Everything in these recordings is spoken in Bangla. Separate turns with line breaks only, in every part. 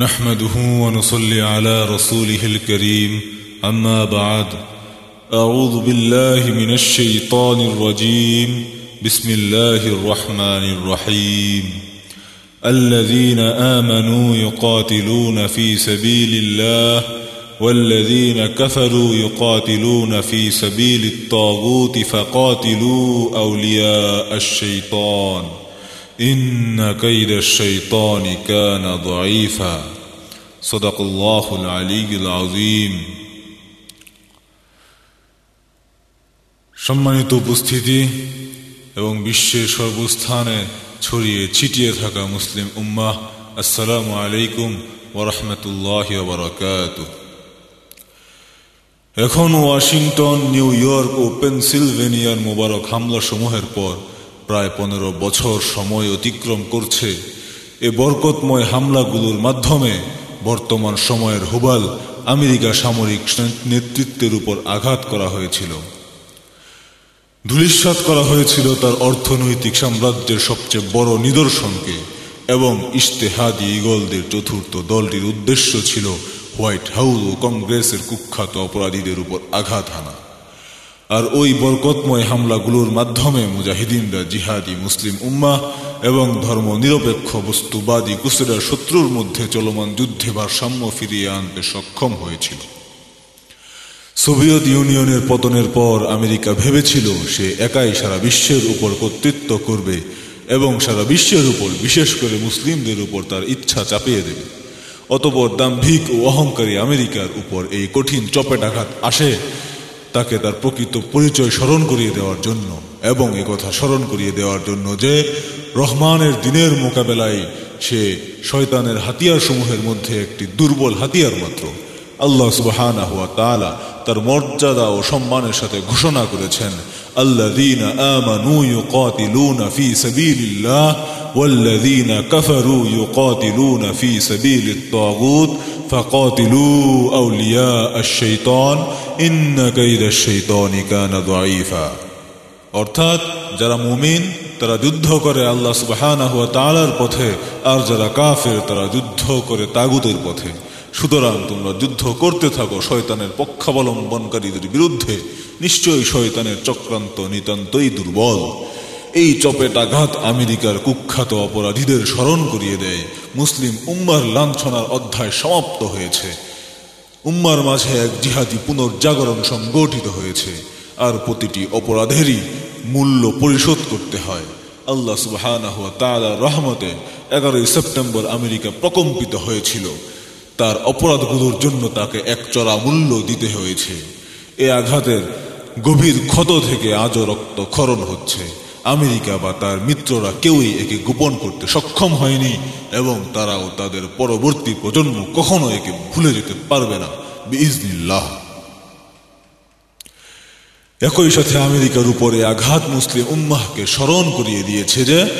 نحمده ونصلي على رسوله الكريم. أما بعد أعوذ بالله من الشيطان الرجيم. بسم الله الرحمن الرحيم. الذين آمنوا يقاتلون في سبيل الله والذين كفروا يقاتلون في سبيل الطاغوت فقاتلوا أولياء الشيطان. إن كيد الشيطان كان ضعيفا صدق الله العلي العظيم সম্মানিত উপস্থিতি এবং বিশ্বের সর্বস্থানে ছড়িয়ে ছিটিয়ে থাকা মুসলিম উম্মাহ আসসালামু আলাইকুম ওরহমতুল্লাহ বারকাত এখন ওয়াশিংটন নিউ ইয়র্ক ও পেনসিলভেনিয়ার মোবারক হামলা সমূহের পর প্রায় পনেরো বছর সময় অতিক্রম করছে। এ বরকতময় হামলাগুলোর মাধ্যমে বর্তমান সময়ের হুবাল আমেরিকা সামরিক নেতৃত্বের উপর আঘাত করা হয়েছিল। ধুলিস্বাত করা হয়েছিল তার অর্থনৈতিক সাম্রাজ্যের সবচেয়ে বড় নিদর্শনকে এবং ইশতেহাদি ইগলদের চতুর্থ দলটির উদ্দেশ্য ছিল হোয়াইট হাউস ও কংগ্রেসের কুখ্যাত অপরাধীদের উপর আঘাত হানা। আর ওই বরকতময় হামলাগুলোর মাধ্যমে মুজাহিদিনরা জিহাদি মুসলিম উম্মা এবং ধর্ম নিরপেক্ষ বস্তুবাদী কুসেরা শত্রুর মধ্যে চলমান যুদ্ধে ভারসাম্য ফিরিয়ে আনতে সক্ষম হয়েছিল। সোভিয়েত ইউনিয়নের পতনের পর আমেরিকা ভেবেছিল সে একাই সারা বিশ্বের উপর কর্তৃত্ব করবে এবং সারা বিশ্বের উপর, বিশেষ করে মুসলিমদের উপর তার ইচ্ছা চাপিয়ে দেবে। অতপর দাম্ভিক ও অহংকারী আমেরিকার উপর এই কঠিন চপেটাঘাত আসে তাকে তার প্রকৃত পরিচয় স্মরণ করিয়ে দেওয়ার জন্য এবং কথা স্মরণ করিয়ে দেওয়ার জন্য যে রহমানের দিনের মোকাবেলায় সে শয়তানের হাতিয়ার সমূহের মধ্যে একটি দুর্বল হাতিয়ার মাত্র আল্লাহ সুবাহানা হুয়া তালা তার মর্যাদা ও সম্মানের সাথে ঘোষণা করেছেন الذين آمنوا يقاتلون في سبيل الله والذين كفروا يقاتلون في سبيل الطاغوت فقاتلوا أولياء الشيطان إن كيد الشيطان كان ضعيفا অর্থাৎ যারা মুমিন তারা যুদ্ধ করে আল্লাহ সুবাহানা হুয়া তালার পথে আর যারা কাফের তারা যুদ্ধ করে তাগুতের পথে সুতরাং তোমরা যুদ্ধ করতে থাকো শয়তানের পক্ষাবলম্বনকারীদের বিরুদ্ধে নিশ্চয়ই শয়তানের চক্রান্ত নিতান্তই দুর্বল এই চপেটাঘাত আমেরিকার কুখ্যাত অপরাধীদের স্মরণ করিয়ে দেয়। মুসলিম উম্মার লাঞ্ছনার অধ্যায় সমাপ্ত হয়েছে। উম্মার মাঝে এক জিহাদি পুনর্জাগরণ সংগঠিত হয়েছে। আর প্রতিটি অপরাধেরই মূল্য পরিশোধ করতে হয়। আল্লাহ সুবাহ রহমতে এগারোই সেপ্টেম্বর আমেরিকা প্রকম্পিত হয়েছিল। তার অপরাধগুলোর জন্য তাকে এক চড়া মূল্য দিতে হয়েছে। এ আঘাতের গভীর ক্ষত থেকে আজও রক্ত খরণ হচ্ছে। আমেরিকা বা তার মিত্ররা কেউই একে গোপন করতে সক্ষম হয়নি এবং তারাও তাদের পরবর্তী প্রজন্ম কখনো একে ভুলে যেতে পারবে না বিজনিল্লাহ একই সাথে আমেরিকার উপরে আঘাত মুসলিম উম্মাহকে স্মরণ করিয়ে দিয়েছে যে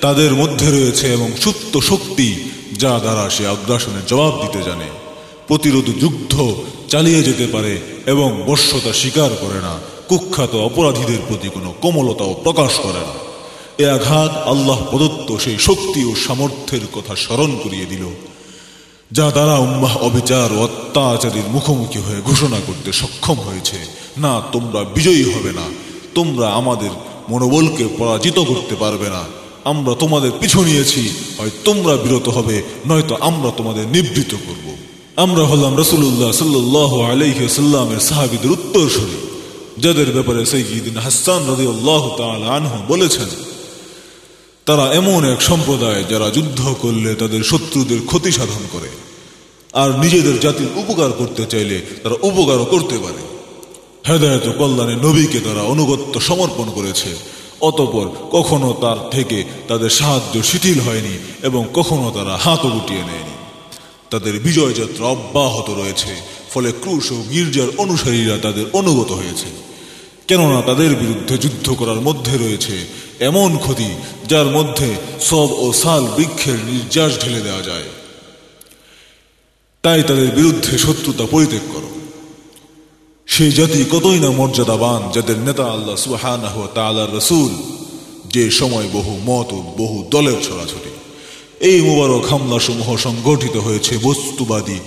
তাদের মধ্যে রয়েছে এবং সুপ্ত শক্তি যা দ্বারা সে আগ্রাসনের জবাব দিতে জানে। প্রতিরোধ যুদ্ধ চালিয়ে যেতে পারে এবং বর্ষতা স্বীকার করে না কুখ্যাত অপরাধীদের প্রতি কোনো কোমলতাও প্রকাশ করে না। এ আঘাত আল্লাহ প্রদত্ত সেই শক্তি ও সামর্থ্যের কথা স্মরণ করিয়ে দিল, যা দ্বারা উম্মাহ অবিচার ও অত্যাচারীর মুখোমুখি হয়ে ঘোষণা করতে সক্ষম হয়েছে। না, তোমরা বিজয়ী হবে না। তোমরা আমাদের মনোবলকে পরাজিত করতে পারবে না। আমরা তোমাদের পিছু নিয়েছি, হয় তোমরা বিরত হবে, নয়তো আমরা তোমাদের নিবৃত করব। আমরা হলাম রসুল্লাহ সাল্লাহ আলহিসাল্লামের সাহাবিদের উত্তরসূরি। যাদের ব্যাপারে সৈদিন হাসান রদি আল্লাহ আনহু বলেছেন, তারা এমন এক সম্প্রদায় যারা যুদ্ধ করলে তাদের শত্রুদের ক্ষতি সাধন করে, আর নিজেদের জাতির উপকার করতে চাইলে তারা উপকারও করতে পারে। হেদায়ত কল্যাণে নবীকে তারা অনুগত্য সমর্পণ করেছে, অতপর কখনো তার থেকে তাদের সাহায্য শিথিল হয়নি এবং কখনো তারা হাতও গুটিয়ে নেয়নি। তাদের বিজয়যাত্রা অব্যাহত রয়েছে, ফলে ক্রুশ ও গির্জার অনুসারীরা তাদের অনুগত হয়েছে। কেননা তাদের বিরুদ্ধে যুদ্ধ করার মধ্যে রয়েছে এমন ক্ষতি যার মধ্যে সব ও সাল বৃক্ষের নির্যাস ঢেলে দেওয়া যায়। তাই তাদের বিরুদ্ধে শত্রুতা পরিত্যাগ করো। সেই জাতি কতই না মর্যাদাবান যাদের নেতা আল্লাহ সুহান রসুল, যে সময় বহু মত বহু দলের ছড়াছড়ি। এই মুবারক হামলাসমূহ সংগঠিত হয়েছে বস্তুবাদী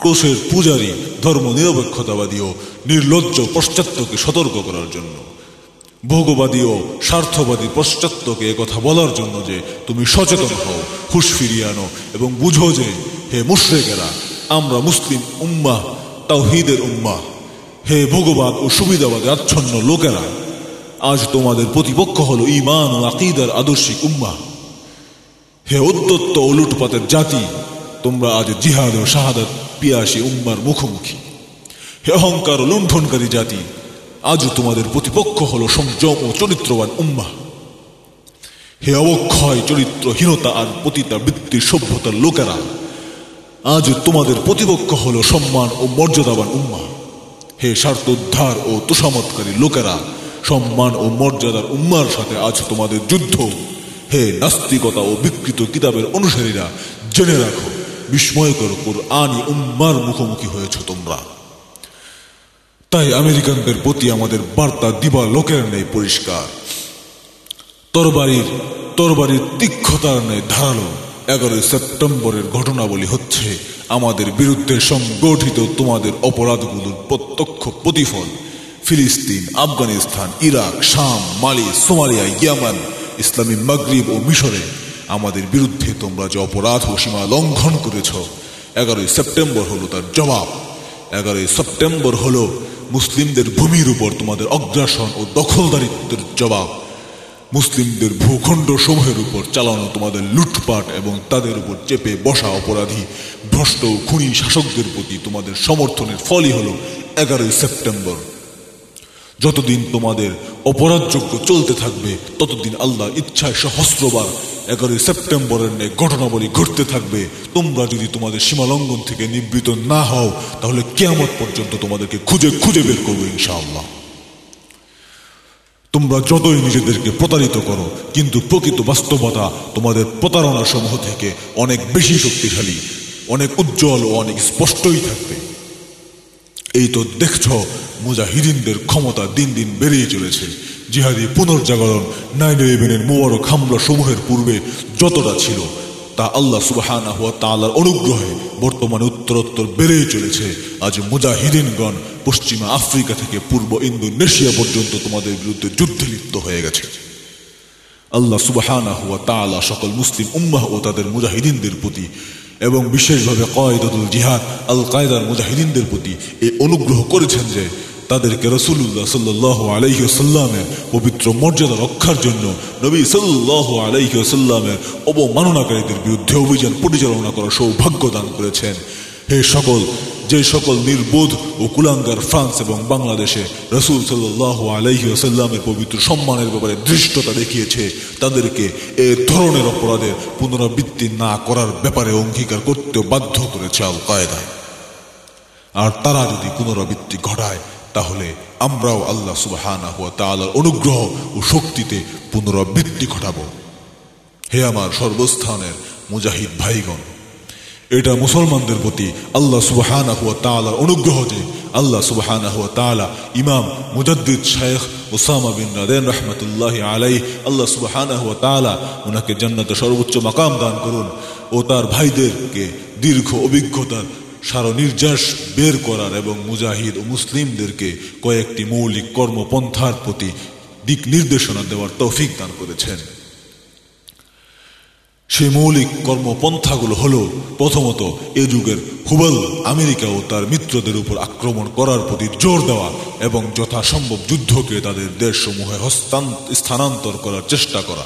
ক্রোশের পূজারী ধর্ম নিরপেক্ষতাবাদী ও নির্লজ্জ পশ্চাত্যকে সতর্ক করার জন্য। ভোগবাদী ও স্বার্থবাদী পশ্চাত্যকে কথা বলার জন্য যে তুমি সচেতন হও, হুশ ফিরিয়ে আনো এবং বুঝো যে, হে মুশ্রেকেরা, আমরা মুসলিম উম্মাহ, তাওহিদের উম্মাহ। হে ভোগবাদ ও সুবিধাবাদে আচ্ছন্ন লোকেরা, আজ তোমাদের প্রতিপক্ষ হলো ইমান ও আকিদার আদর্শিক উম্মাহ। হে উদ্যত্ত ও লুটপাতের জাতি, তোমরা আজ জিহাদ ও শাহাদাত পিয়াসী উম্মার মুখোমুখি। হে অহংকার ও লুণ্ঠনকারী জাতি আজ তোমাদের প্রতিপক্ষ হল সংযম ও চরিত্রবান উম্মা হে অবক্ষয় চরিত্রহীনতা আর পতিতা বৃত্তির সভ্যতার লোকেরা আজ তোমাদের প্রতিপক্ষ হল সম্মান ও মর্যাদাবান উম্মা হে স্বার্থ উদ্ধার ও তুষামতকারী লোকেরা, সম্মান ও মর্যাদার উম্মার সাথে আজ তোমাদের যুদ্ধ। হে নাস্তিকতা ও বিকৃত কিতাবের অনুসারীরা, জেনে রাখো। বিস্ময়কর আনি উম্মার মুখোমুখি হয়েছ তোমরা। তাই আমেরিকানদের প্রতি আমাদের বার্তা দিবা লোকের নেই পরিষ্কার। তরবারির তরবারির তীক্ষতার নেই ধারালো এগারোই সেপ্টেম্বরের ঘটনাবলী হচ্ছে আমাদের বিরুদ্ধে সংগঠিত তোমাদের অপরাধগুলোর প্রত্যক্ষ প্রতিফল। ফিলিস্তিন, আফগানিস্তান, ইরাক, শাম, মালি, সোমালিয়া, ইয়ামান, ইসলামী মাগরিব ও মিশরে আমাদের বিরুদ্ধে তোমরা যে অপরাধ ও সীমা লঙ্ঘন করেছ, এগারোই সেপ্টেম্বর হলো তার জবাব। এগারোই সেপ্টেম্বর হলো মুসলিমদের ভূমির উপর তোমাদের অগ্রাসন ও দখলদারিত্বের জবাব। মুসলিমদের ভূখণ্ড সমূহের উপর চালানো তোমাদের লুটপাট এবং তাদের উপর চেপে বসা অপরাধী, ভ্রষ্ট খুনি শাসকদের প্রতি তোমাদের সমর্থনের ফলই হল এগারোই সেপ্টেম্বর। যতদিন তোমাদের অপরাধযোগ্য চলতে থাকবে, ততদিন আল্লাহ ইচ্ছায় সহস্রবার, এগারোই সেপ্টেম্বরের নে ঘটনাবলী ঘটতে থাকবে। তোমরা যদি তোমাদের সীমালঙ্ঘন থেকে নিবৃত না হও, তাহলে কেয়ামত পর্যন্ত তোমাদেরকে খুঁজে খুঁজে বের করব ইনশাআল্লাহ। তোমরা যতই নিজেদেরকে প্রতারিত করো, কিন্তু প্রকৃত বাস্তবতা তোমাদের প্রতারণা সমূহ থেকে অনেক বেশি শক্তিশালী, অনেক উজ্জ্বল ও অনেক স্পষ্টই থাকবে। এই তো দেখছ, মুজাহিদিনদের ক্ষমতা দিন দিন বেড়েই চলেছে। জিহাদি পুনর্জাগরণ নাইন ইলেভেনের মোবারক হামলা সমূহের পূর্বে যতটা ছিল, তা আল্লাহ সুবাহানা হুয়া তালার অনুগ্রহে বর্তমানে উত্তরোত্তর বেড়েই চলেছে। আজ মুজাহিদিনগণ পশ্চিমা আফ্রিকা থেকে পূর্ব ইন্দোনেশিয়া পর্যন্ত তোমাদের বিরুদ্ধে যুদ্ধে লিপ্ত হয়ে গেছে। আল্লাহ সুবাহানা হুয়া তালা সকল মুসলিম উম্মাহ ও তাদের মুজাহিদিনদের প্রতি এবং বিশেষভাবে কয়দুল জিহাদ আল কায়দার মুজাহিদিনদের প্রতি এই অনুগ্রহ করেছেন যে তাদেরকে রসুল্লাহ সাল্লাহ আলাইসাল্লামের পবিত্র মর্যাদা রক্ষার জন্য নবী সাল্লাহ আলাইসাল্লামের অবমাননাকারীদের বিরুদ্ধে অভিযান পরিচালনা করার সৌভাগ্য দান করেছেন। হে সকল যে সকল নির্বোধ ও কুলাঙ্গার ফ্রান্স এবং বাংলাদেশে রসুল সাল্লাহ আলহি আসাল্লামের পবিত্র সম্মানের ব্যাপারে দৃষ্টতা দেখিয়েছে, তাদেরকে এ ধরনের অপরাধের পুনরাবৃত্তি না করার ব্যাপারে অঙ্গীকার করতে বাধ্য করেছে আল কায়দায় আর তারা যদি পুনরাবৃত্তি ঘটায়, তাহলে আমরাও আল্লাহ সুবাহানা হুয়া তালার অনুগ্রহ ও শক্তিতে পুনরাবৃত্তি ঘটাব। হে আমার সর্বস্থানের মুজাহিদ ভাইগণ এটা মুসলমানদের প্রতি আল্লাহ সুবাহানা হুয়া তালার অনুগ্রহ যে আল্লাহ সুবাহানা হুয়া তালা ইমাম মুজাদ্দিদ শায়েখ ওসামা বিন রাদেন রহমতুল্লাহ আলাই আল্লাহ সুবাহানা হুয়া তালা ওনাকে জান্নাতে সর্বোচ্চ মাকাম দান করুন ও তার ভাইদেরকে দীর্ঘ অভিজ্ঞতার সার নির্যাস বের করার এবং মুজাহিদ ও মুসলিমদেরকে কয়েকটি মৌলিক কর্মপন্থার প্রতি দিক নির্দেশনা দেওয়ার তৌফিক দান করেছেন। সেই মৌলিক কর্মপন্থাগুলো হলো প্রথমত এ যুগের হুবল আমেরিকা ও তার মিত্রদের উপর আক্রমণ করার প্রতি জোর দেওয়া এবং যথাসম্ভব যুদ্ধকে তাদের দেশসমূহে স্থানান্তর করার চেষ্টা করা।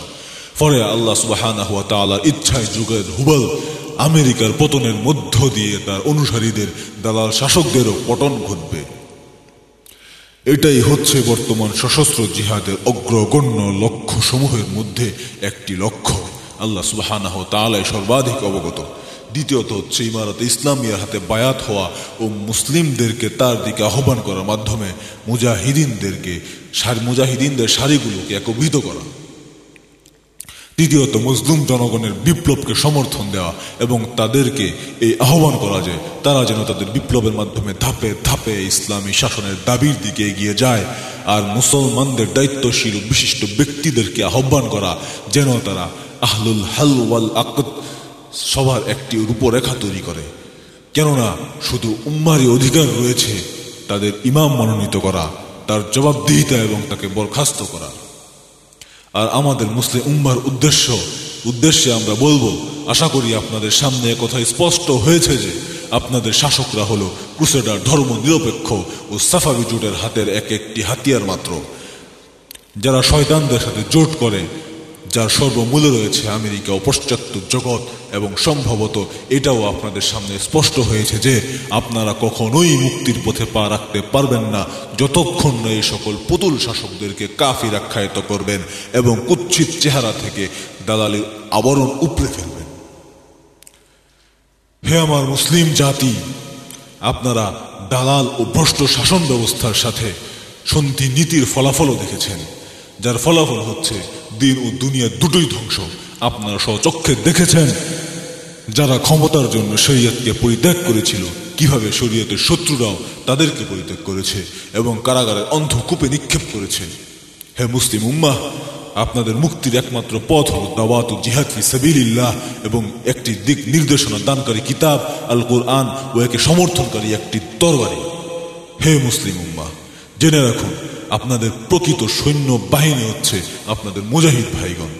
ফলে আল্লাহ সুবাহানা ইচ্ছায় যুগের হুবল আমেরিকার পতনের মধ্য দিয়ে তার অনুসারীদের দালাল শাসকদেরও পতন ঘটবে। এটাই হচ্ছে বর্তমান সশস্ত্র জিহাদের অগ্রগণ্য লক্ষ্য সমূহের মধ্যে একটি লক্ষ্য। আল্লাহ সুবাহানাহ তালাই সর্বাধিক অবগত। দ্বিতীয়ত হচ্ছে ইমারত ইসলামিয়ার হাতে বায়াত হওয়া ও মুসলিমদেরকে তার দিকে আহ্বান করার মাধ্যমে মুজাহিদিনদেরকে মুজাহিদিনদের সারিগুলোকে একভূত করা। তৃতীয়ত মুসলিম জনগণের বিপ্লবকে সমর্থন দেওয়া এবং তাদেরকে এই আহ্বান করা যে তারা যেন তাদের বিপ্লবের মাধ্যমে ধাপে ধাপে ইসলামী শাসনের দাবির দিকে এগিয়ে যায় আর মুসলমানদের দায়িত্বশীল বিশিষ্ট ব্যক্তিদেরকে আহ্বান করা যেন তারা আহলুল হাল ওয়াল আকত সবার একটি রূপরেখা তৈরি করে। কেননা শুধু উম্মারই অধিকার রয়েছে তাদের ইমাম মনোনীত করা, তার জবাবদিহিতা এবং তাকে বরখাস্ত করা। আর আমাদের মুসলিম উম্মার উদ্দেশ্য, উদ্দেশ্যে আমরা বলব, আশা করি আপনাদের সামনে কথা স্পষ্ট হয়েছে যে আপনাদের শাসকরা হলো ক্রুসেডার ধর্ম নিরপেক্ষ ও সাফাবি জোটের হাতের এক একটি হাতিয়ার মাত্র। যারা শয়তানদের সাথে জোট করে যার সর্বমূলে রয়েছে আমেরিকা ও পশ্চাত্য জগৎ, এবং সম্ভবত এটাও আপনাদের সামনে স্পষ্ট হয়েছে যে আপনারা কখনোই মুক্তির পথে পা রাখতে পারবেন না যতক্ষণ না এই সকল পুতুল শাসকদেরকে কাফির আখ্যায়িত করবেন এবং কুচ্ছিত চেহারা থেকে দালালির আবরণ উপড়ে ফেলবেন। হে আমার মুসলিম জাতি, আপনারা দালাল ও ভ্রষ্ট শাসন ব্যবস্থার সাথে সন্ধি নীতির ফলাফলও দেখেছেন, যার ফলাফল হচ্ছে দিন ও দুনিয়া দুটোই ধ্বংস। আপনারা স্বচক্ষে দেখেছেন? যারা ক্ষমতার জন্য শরীয়তকে পরিত্যাগ করেছিল, কীভাবে শরীয়তের শত্রুরাও তাদেরকে পরিত্যাগ করেছে এবং কারাগারের অন্ধকূপে নিক্ষেপ করেছে। হে মুসলিম উম্মাহ, আপনাদের মুক্তির একমাত্র পথ হল দাওয়াত জিহাদ ফি সাবিলিল্লাহ এবং একটি দিক নির্দেশনা দানকারী কিতাব আল কোরআন ও একে সমর্থনকারী একটি তরবারি। হে মুসলিম উম্মা জেনে রাখুন আপনাদের প্রকৃত সৈন্য বাহিনী হচ্ছে আপনাদের মুজাহিদ ভাইগণ।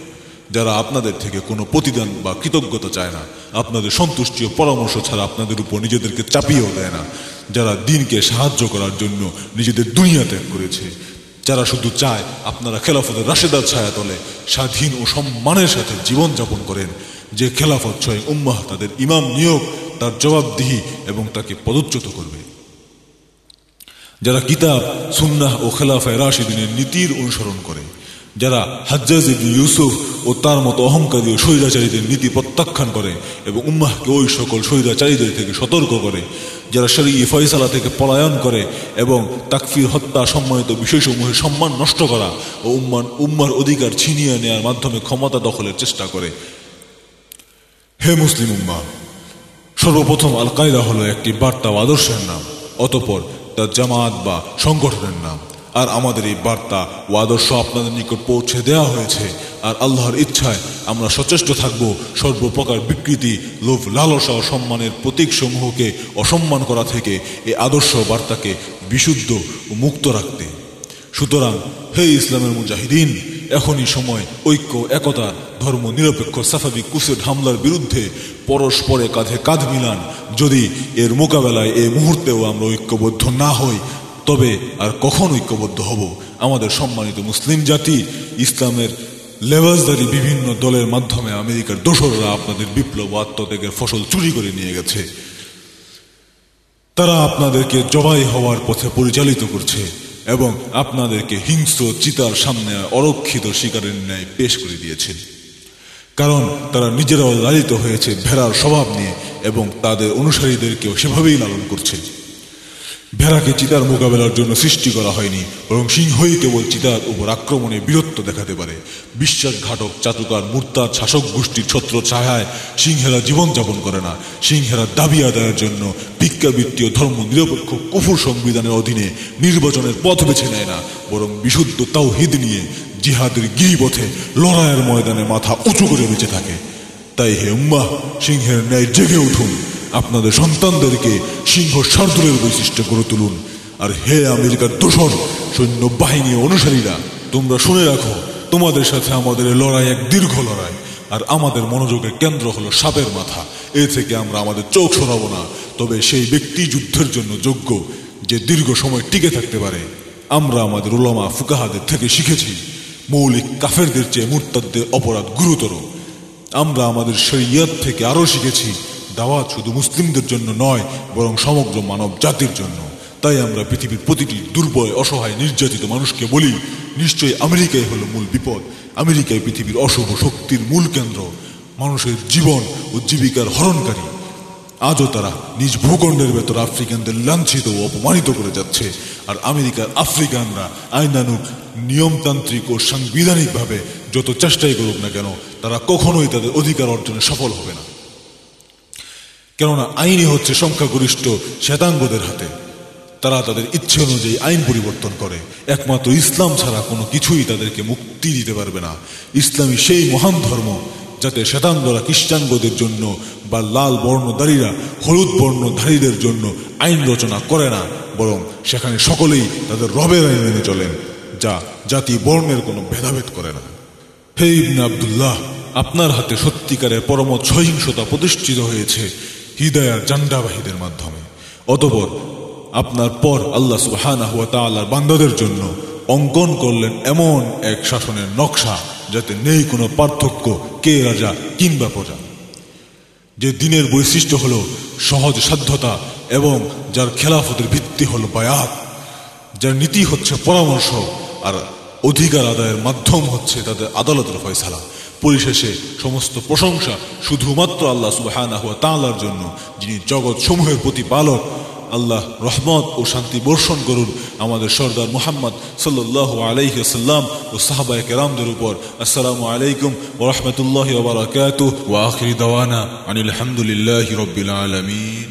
যারা আপনাদের থেকে কোনো প্রতিদান বা কৃতজ্ঞতা চায় না, আপনাদের সন্তুষ্টি ও পরামর্শ ছাড়া আপনাদের উপর নিজেদেরকে চাপিয়েও দেয় না। যারা দিনকে সাহায্য করার জন্য নিজেদের দুনিয়া ত্যাগ করেছে, যারা শুধু চায় আপনারা খেলাফতের রাশেদার ছায়া তলে স্বাধীন ও সম্মানের সাথে জীবন যাপন করেন, যে খেলাফত ছয় উম্মাহ তাদের ইমাম নিয়োগ, তার জবাবদিহি এবং তাকে পদচ্যুত করবে। যারা কিতাব, সুন্নাহ ও খেলাফায় রাশিদিনের নীতির অনুসরণ করে, যারা হাজ্জাজ ইবনে ইউসুফ ও তার মতো অহংকারী ও স্বৈরাচারীদের নীতি প্রত্যাখ্যান করে এবং উম্মাহকে ওই সকল স্বৈরাচারীদের থেকে সতর্ক করে, যারা শরী ফয়সালা থেকে পলায়ন করে এবং তাকফির, হত্যা, সম্মানিত বিষয়সমূহের সম্মান নষ্ট করা ও উম্মান, উম্মার অধিকার ছিনিয়ে নেওয়ার মাধ্যমে ক্ষমতা দখলের চেষ্টা করে। হে মুসলিম উম্মা সর্বপ্রথম আল কায়দা হলো একটি বার্তা আদর্শের নাম, অতপর তার জামাত বা সংগঠনের নাম। আর আমাদের এই বার্তা ও আদর্শ আপনাদের নিকট পৌঁছে দেওয়া হয়েছে। আর আল্লাহর ইচ্ছায় আমরা সচেষ্ট থাকব সর্বপ্রকার বিকৃতি, লোভ, লালসা ও সম্মানের প্রতীক সমূহকে অসম্মান করা থেকে এই আদর্শ বার্তাকে বিশুদ্ধ ও মুক্ত রাখতে। সুতরাং হে ইসলামের মুজাহিদিন এখনই সময়, ঐক্য, একতা, ধর্ম, নিরপেক্ষ সাফাবি কুসেট হামলার বিরুদ্ধে পরস্পরে কাঁধে কাঁধ মিলান। যদি এর মোকাবেলায় এই মুহূর্তেও আমরা ঐক্যবদ্ধ না হই, তবে আর কখন ঐক্যবদ্ধ হব? আমাদের সম্মানিত মুসলিম জাতি, ইসলামের লেবাসদারি বিভিন্ন দলের মাধ্যমে আমেরিকার দোসররা আপনাদের বিপ্লব আত্মত্যাগের ফসল চুরি করে নিয়ে গেছে। তারা আপনাদেরকে জবাই হওয়ার পথে পরিচালিত করছে। এবং আপনাদেরকে হিংস্র, চিতার সামনে অরক্ষিত শিকারের ন্যায় পেশ করে দিয়েছেন কারণ তারা নিজেরাও লালিত হয়েছে, ভেড়ার স্বভাব নিয়ে, এবং তাদের অনুসারীদেরকেও সেভাবেই লালন করছে। ভেড়াকে চিতার মোকাবেলার জন্য সৃষ্টি করা হয়নি, বরং সিংহই কেবল চিতার উপর আক্রমণে বীরত্ব দেখাতে পারে। বিশ্বাসঘাতক চাতুকার মূর্তার শাসক গোষ্ঠীর ছত্র ছায়ায় সিংহেরা জীবনযাপন করে না। সিংহেরা দাবি আদায়ের জন্য ভিক্ষাবৃত্তি ও ধর্ম নিরপেক্ষ কুফুর সংবিধানের অধীনে নির্বাচনের পথ বেছে নেয় না, বরং বিশুদ্ধ তাও হিদ নিয়ে জিহাদের গিরিপথে লড়াইয়ের ময়দানে মাথা উঁচু করে বেঁচে থাকে। তাই হে উম্মাহ, সিংহের ন্যায় জেগে উঠুন। আপনাদের সন্তানদেরকে সিংহ শার্দুলের বৈশিষ্ট্য করে তুলুন। আর হে আমেরিকার দোসর সৈন্য বাহিনী অনুসারীরা, তোমরা শুনে রাখো, তোমাদের সাথে আমাদের লড়াই এক দীর্ঘ লড়াই, আর আমাদের মনোযোগের কেন্দ্র হলো সাপের মাথা। এ থেকে আমরা আমাদের চোখ সরাবো না, তবে সেই ব্যক্তি যুদ্ধের জন্য যোগ্য, যে দীর্ঘ সময় টিকে থাকতে পারে। আমরা আমাদের ওলামা ফুকাহাদের থেকে শিখেছি, মৌলিক কাফেরদের চেয়ে মুরতাদদের অপরাধ গুরুতর। আমরা আমাদের শরিয়াত থেকে আরও শিখেছি দাওয়াত শুধু মুসলিমদের জন্য নয়, বরং সমগ্র মানব জাতির জন্য। তাই আমরা পৃথিবীর প্রতিটি দুর্বল, অসহায়, নির্যাতিত মানুষকে বলি, নিশ্চয়ই আমেরিকাই হলো মূল বিপদ। আমেরিকায় পৃথিবীর অশুভ শক্তির মূল কেন্দ্র। মানুষের জীবন ও জীবিকার হরণকারী। আজও তারা নিজ ভূখণ্ডের ভেতর আফ্রিকানদের লাঞ্ছিত ও অপমানিত করে যাচ্ছে। আর আমেরিকার আফ্রিকানরা আইনানুক নিয়মতান্ত্রিক ও সাংবিধানিকভাবে যত চেষ্টাই করুক না কেন, তারা কখনোই তাদের অধিকার অর্জনে সফল হবে না। কেননা আইনই হচ্ছে সংখ্যাগরিষ্ঠ শ্বেতাঙ্গদের হাতে। তারা তাদের ইচ্ছে অনুযায়ী আইন পরিবর্তন করে। একমাত্র ইসলাম ছাড়া কোনো কিছুই তাদেরকে মুক্তি দিতে পারবে না। ইসলামই সেই মহান ধর্ম যাতে শ্বেতাঙ্গরা খ্রিস্টাঙ্গদের জন্য বা লাল বর্ণধারীরা হলুদ বর্ণধারীদের জন্য আইন রচনা করে না, বরং সেখানে সকলেই তাদের রবের আইন মেনে চলেন, যা জাতি বর্ণের কোনো ভেদাভেদ করে না। হে ইবনে আবদুল্লাহ, আপনার হাতে সত্যিকারের পরমত সহিংসতা প্রতিষ্ঠিত হয়েছে। হৃদয়ার জান্ডাবাহীদের মাধ্যমে। অতপর আপনার পর আল্লাহ সুবহানাহু ওয়া তাআলার বান্দাদের জন্য অঙ্কন করলেন এমন এক শাসনের নকশা যাতে নেই কোনো পার্থক্য কে রাজা কিংবা প্রজা। যে দিনের বৈশিষ্ট্য হল সহজ সাধ্যতা এবং যার খেলাফতের ভিত্তি হল বায়াত, যার নীতি হচ্ছে পরামর্শ আর অধিকার আদায়ের মাধ্যম হচ্ছে তাদের আদালতের ফয়সালা। পরিশেষে সমস্ত প্রশংসা শুধুমাত্র আল্লাহ সুবাহানা হুয়া তাঁলার জন্য, যিনি জগৎ সমূহের প্রতিপালক। আল্লাহ রহমত ও শান্তি বর্ষণ করুন আমাদের সর্দার মুহাম্মদ সাল্লাহ আলাইসাল্লাম ও সাহাবায় কেরামদের উপর। আসসালামু আলাইকুম ও রহমতুল্লাহ ওবরাকাত ও আখির দাওয়ানা আনিল হামদুলিল্লাহ রবিল আলমিন।